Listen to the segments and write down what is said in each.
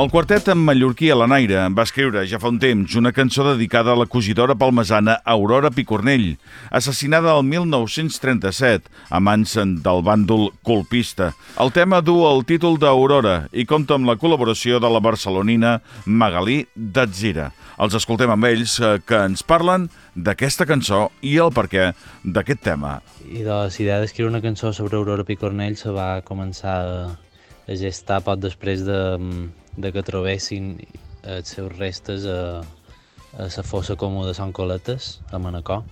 El quartet en mallorquí a la Naire va escriure ja fa un temps una cançó dedicada a la cogidora palmesana Aurora Picornell, assassinada el 1937 a mans del bàndol colpista. El tema du el títol d'Aurora i compta amb la col·laboració de la barcelonina Magalí Datzira. Els escoltem amb ells eh, que ens parlen d'aquesta cançó i el perquè d'aquest tema. I la idea d'escriure una cançó sobre Aurora Picornell se va començar a, gestar poc després de, de que trobessin els seus restes a, a la fossa comú de Sant Coletes, a Manacor,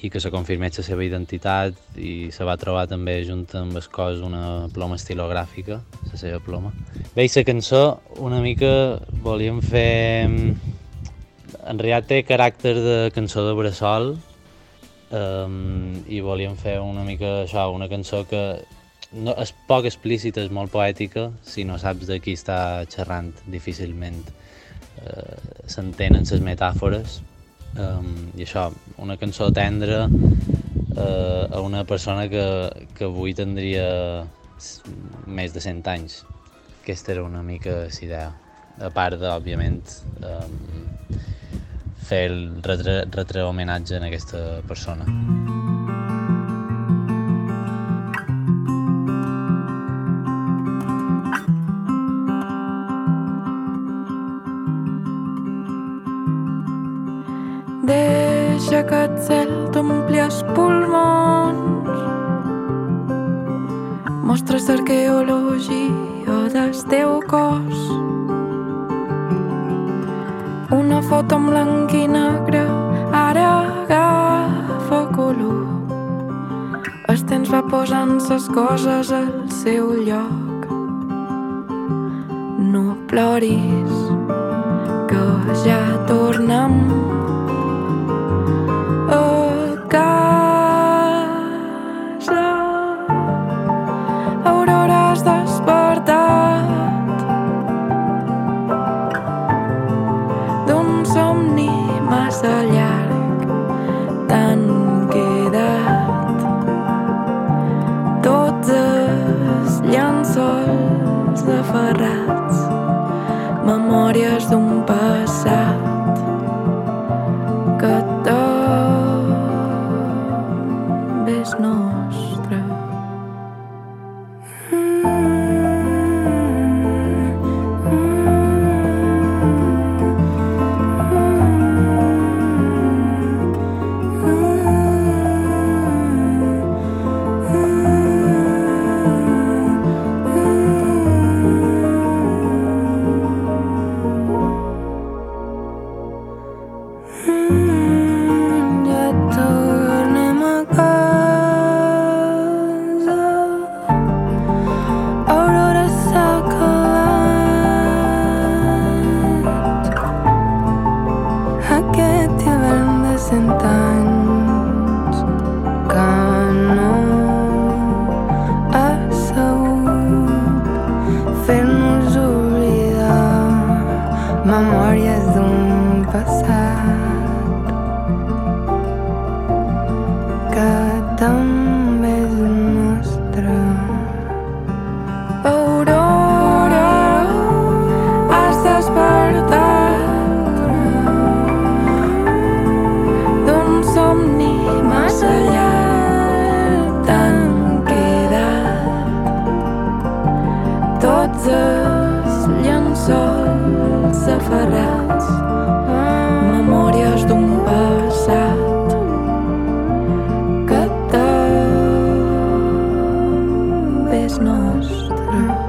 i que se confirmés la seva identitat i se va trobar també junt amb el cos una ploma estilogràfica, la seva ploma. Bé, la cançó una mica volíem fer... En realitat té caràcter de cançó de bressol um, i volíem fer una mica això, una cançó que no, és poc explícita, és molt poètica, si no saps de qui està xerrant, difícilment eh, s'entenen les metàfores. Um, I això, una cançó tendra eh, a una persona que, que avui tindria més de 100 anys. Aquesta era una mica la idea. A part de, òbviament, um, fer el retre, retre homenatge a aquesta persona. Deixa que el cel t'ompli els pulmons. Mostra l'arqueologia del teu cos. Una foto en blanc i negre ara agafa color. El temps va posant les coses al seu lloc. No ploris tan quedat. Tots els llençols aferrats, memòries d'un passat que també és nostre. Ja memòries d'un passat que també és nostre. També és nostre.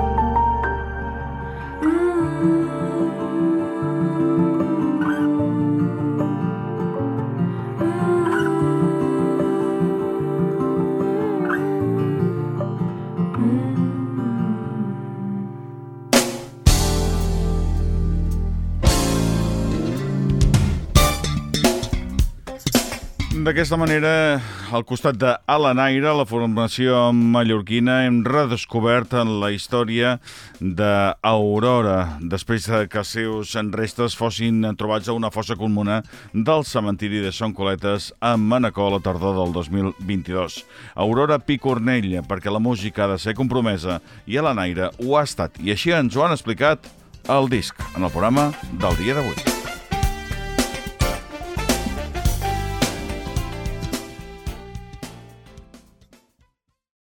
D'aquesta manera, al costat de Alan Aire, la formació mallorquina, hem redescobert la història d'Aurora, després de que els seus restes fossin trobats a una fossa comuna del cementiri de Son Coletes a Manacor a la tardor del 2022. Aurora Picornell, perquè la música ha de ser compromesa i Alan Aire ho ha estat. I així ens ho han explicat el disc en el programa del dia d'avui.